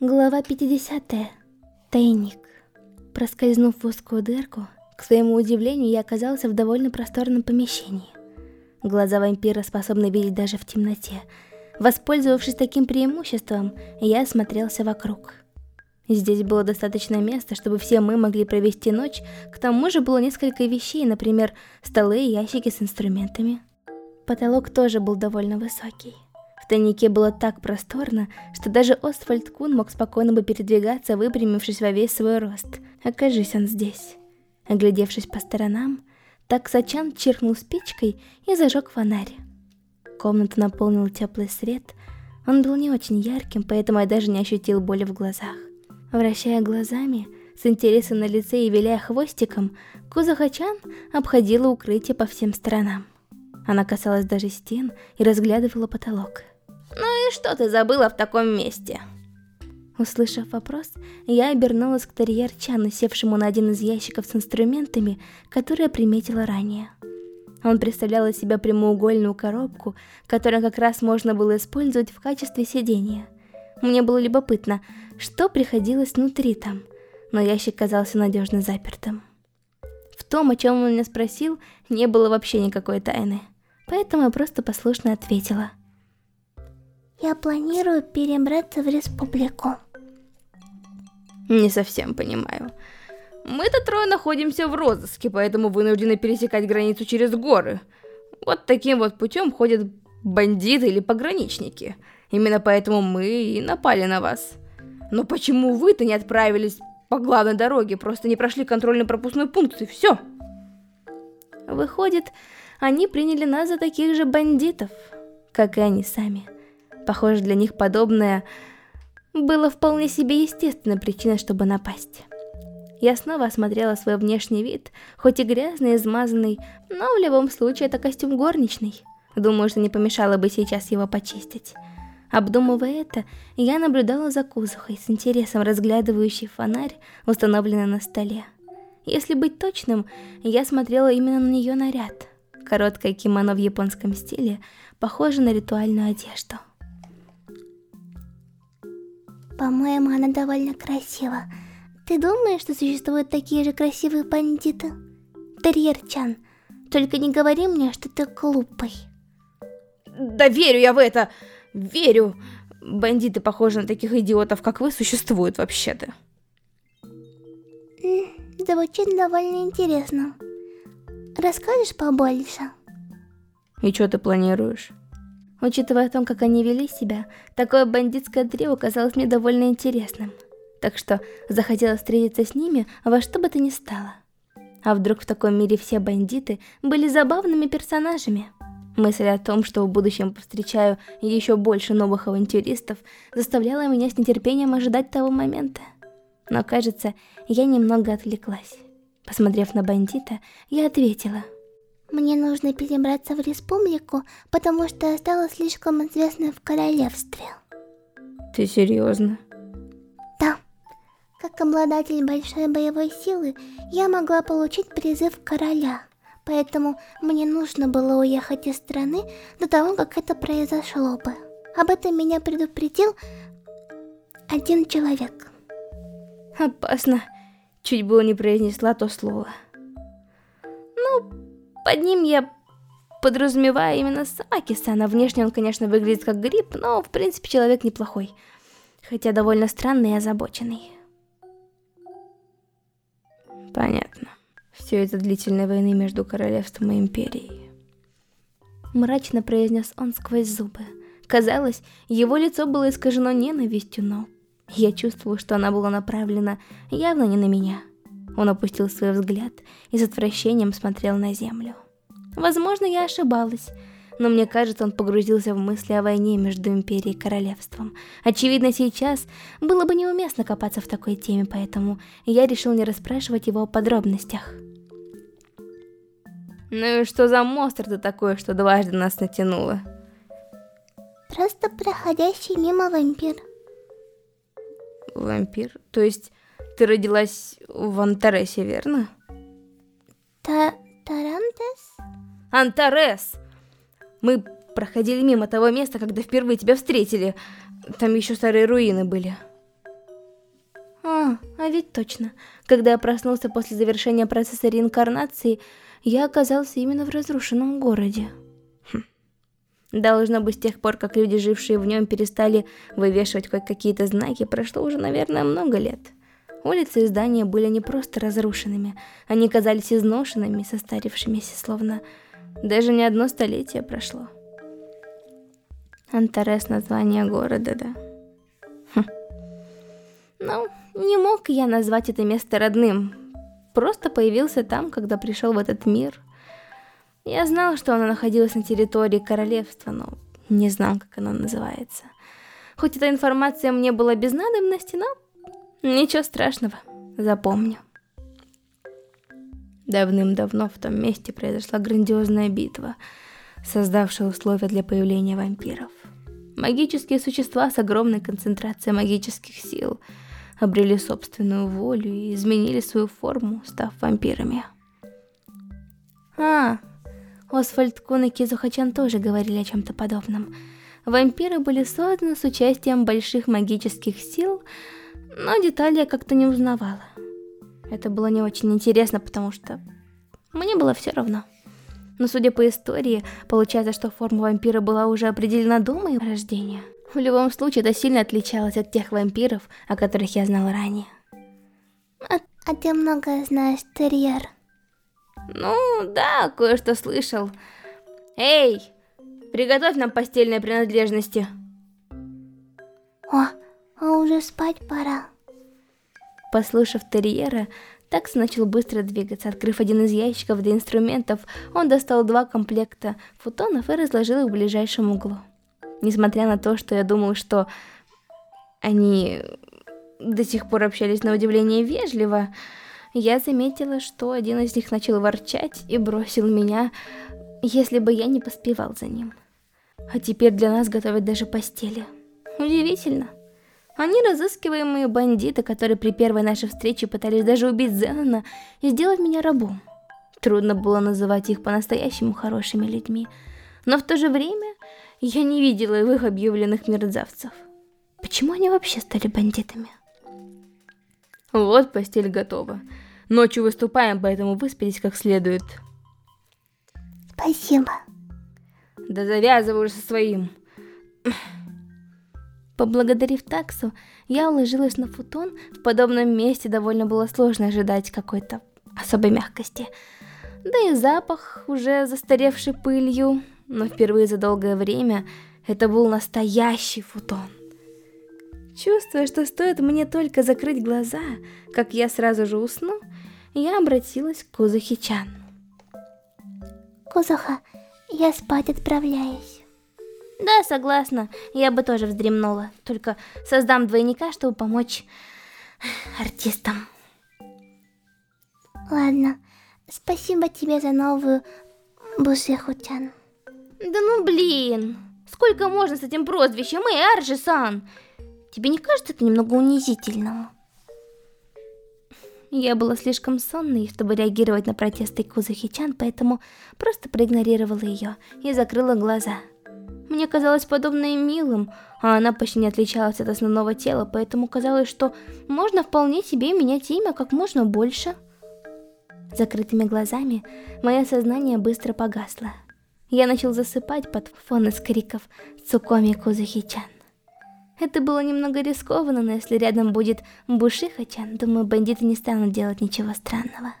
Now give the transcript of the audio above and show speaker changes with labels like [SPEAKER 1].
[SPEAKER 1] Глава 50. Тайник. Проскользнув в узкую дырку, к своему удивлению, я оказался в довольно просторном помещении. Глаза вампира способны видеть даже в темноте. Воспользовавшись таким преимуществом, я осмотрелся вокруг. Здесь было достаточно места, чтобы все мы могли провести ночь, к тому же было несколько вещей, например, столы и ящики с инструментами. Потолок тоже был довольно высокий. Тайнике было так просторно, что даже Оствальд Кун мог спокойно бы передвигаться, выпрямившись во весь свой рост. Окажись он здесь. Оглядевшись по сторонам, Таксачан чиркнул спичкой и зажег фонарь. Комнату наполнил теплый свет. Он был не очень ярким, поэтому я даже не ощутил боли в глазах. Вращая глазами, с интересом на лице и виляя хвостиком, Кузахачан обходила укрытие по всем сторонам. Она касалась даже стен и разглядывала потолок.
[SPEAKER 2] «Ну и что ты забыла в таком месте?»
[SPEAKER 1] Услышав вопрос, я обернулась к терьерчану, севшему на один из ящиков с инструментами, которые я приметила ранее. Он представлял из себя прямоугольную коробку, которую как раз можно было использовать в качестве сидения. Мне было любопытно, что приходилось внутри там, но ящик казался надежно запертым. В том, о чем он меня спросил, не было вообще никакой тайны, поэтому я просто послушно ответила.
[SPEAKER 3] Я планирую перебраться в республику.
[SPEAKER 2] Не совсем понимаю. Мы-то трое находимся в розыске, поэтому вынуждены пересекать границу через горы. Вот таким вот путем ходят бандиты или пограничники. Именно поэтому мы и напали на вас. Но почему вы-то не отправились по главной дороге, просто не прошли контрольно-пропускной пункт и все?
[SPEAKER 1] Выходит, они приняли нас за таких же бандитов, как и они сами. Похоже, для них подобное было вполне себе естественной причиной, чтобы напасть. Я снова осмотрела свой внешний вид, хоть и грязный, измазанный, но в любом случае это костюм горничный. Думаю, что не помешало бы сейчас его почистить. Обдумывая это, я наблюдала за Кузухой, с интересом разглядывающей фонарь, установленный на столе. Если быть точным, я смотрела именно на нее наряд. Короткое кимоно в японском стиле, похоже на ритуальную одежду.
[SPEAKER 3] По-моему, она довольно красива. Ты думаешь, что существуют такие же красивые бандиты? Терьер-чан, только не говори мне, что ты глупый.
[SPEAKER 2] Да верю я в это! Верю! Бандиты, похожие на таких идиотов, как вы, существуют вообще-то.
[SPEAKER 3] Звучит довольно интересно. Расскажешь побольше?
[SPEAKER 2] И что ты планируешь?
[SPEAKER 1] Учитывая то, как они вели себя, такое бандитское трио казалось мне довольно интересным. Так что захотелось встретиться с ними во что бы то ни стало. А вдруг в таком мире все бандиты были забавными персонажами? Мысль о том, что в будущем повстречаю еще больше новых авантюристов, заставляла меня с нетерпением ожидать того момента. Но кажется, я немного отвлеклась. Посмотрев на бандита, я ответила –
[SPEAKER 3] мне нужно перебраться в республику, потому что я стала слишком известной в королевстве.
[SPEAKER 2] Ты серьезно?
[SPEAKER 3] Да. Как обладатель большой боевой силы, я могла получить призыв короля. Поэтому мне нужно было уехать из страны до того, как это произошло бы. Об этом меня предупредил один человек.
[SPEAKER 1] Опасно. Чуть было не произнесла то слово. Под ним я подразумеваю именно Самаки-сана. Внешне он, конечно, выглядит как гриб, но, в принципе, человек неплохой. Хотя довольно странный и озабоченный.
[SPEAKER 2] Понятно. Все это длительной войны между королевством и империей.
[SPEAKER 1] Мрачно произнес он сквозь зубы. Казалось, его лицо было искажено ненавистью, но я чувствовала, что она была направлена явно не на меня. Он опустил свой взгляд и с отвращением смотрел на землю. Возможно, я ошибалась, но мне кажется, он погрузился в мысли о войне между Империей и Королевством. Очевидно, сейчас было бы неуместно копаться в такой теме, поэтому я решил не расспрашивать его о подробностях.
[SPEAKER 2] Ну и что за монстр ты такой, что дважды нас натянуло?
[SPEAKER 3] Просто проходящий мимо вампир.
[SPEAKER 2] Вампир? То есть ты родилась в Антаресе, верно?
[SPEAKER 3] Та... Тарантес?
[SPEAKER 2] Антарес! Мы проходили мимо того места, когда впервые тебя встретили. Там еще старые руины были.
[SPEAKER 1] А, а ведь точно. Когда я проснулся после завершения процесса реинкарнации, я оказался именно в разрушенном городе. Хм. Должно быть, с тех пор, как люди, жившие в нем, перестали вывешивать хоть какие-то знаки, прошло уже, наверное, много лет. Улицы и здания были не просто разрушенными, они казались изношенными, состарившимися, словно даже не одно столетие прошло. Антарес название города, да. Хм. Ну, не мог я назвать это место родным. Просто появился там, когда пришел в этот мир. Я знал, что оно находилось на территории королевства, но не знал, как оно называется. Хоть эта информация мне была без надобности, но ничего страшного, запомню. Давным-давно в том месте произошла грандиозная битва, создавшая условия для появления вампиров. Магические существа с огромной концентрацией магических сил обрели собственную волю и изменили свою форму, став вампирами. А, Освальд Кун и Кизухачан тоже говорили о чем-то подобном. Вампиры были созданы с участием больших магических сил, но детали я как-то не узнавала. Это было не очень интересно, потому что мне было все равно. Но судя по истории, получается, что форма вампира была уже определена до моего рождения. В любом случае, это сильно отличалось от тех вампиров, о которых я знал ранее.
[SPEAKER 3] А, а ты многое знаешь, терьер?
[SPEAKER 2] Ну, да, кое-что слышал. Эй, приготовь нам постельные принадлежности.
[SPEAKER 3] О, а уже спать пора.
[SPEAKER 1] Послушав терьера, Такс начал быстро двигаться. Открыв один из ящиков для инструментов, он достал два комплекта футонов и разложил их в ближайшем углу. Несмотря на то, что я думал, что они до сих пор общались на удивление вежливо, я заметила, что один из них начал ворчать и бросил меня, если бы я не поспевал за ним. А теперь для нас готовят даже постели. Удивительно. Они разыскиваемые бандиты, которые при первой нашей встрече пытались даже убить Зенона и сделать меня рабом. Трудно было называть их по-настоящему хорошими людьми, но в то же время я не видела в их объявленных мерзавцев. Почему они вообще стали бандитами?
[SPEAKER 2] Вот постель готова. Ночью выступаем, поэтому выспитесь как следует.
[SPEAKER 3] Спасибо.
[SPEAKER 2] Да завязывай уже со своим.
[SPEAKER 1] Поблагодарив таксу, я уложилась на футон. В подобном месте довольно было сложно ожидать какой-то особой мягкости. Да и запах, уже застаревший пылью, но впервые за долгое время это был настоящий футон. Чувствуя, что стоит мне только закрыть глаза, как я сразу же усну, я обратилась к Кузахи-чан.
[SPEAKER 3] Кузаха, я спать отправляюсь.
[SPEAKER 1] Да, согласна, я бы тоже вздремнула. Только создам двойника, чтобы помочь артистам.
[SPEAKER 3] Ладно, спасибо тебе за новую Бусеху-чан.
[SPEAKER 1] Да ну блин, сколько можно с этим прозвищем? Эй, Арджи-сан, тебе не кажется это немного унизительным? Я была слишком сонной, чтобы реагировать на протесты Кузахи-чан, поэтому просто проигнорировала ее и закрыла глаза. Мне казалось подобное милым, а она почти не отличалась от основного тела, поэтому казалось, что можно вполне себе менять имя как можно больше. Закрытыми глазами мое сознание быстро погасло. Я начал засыпать под фон из криков Цукоми Кузухи-чан. Это было немного рискованно, но если рядом будет Бушиха-чан, думаю, бандиты не станут делать ничего странного.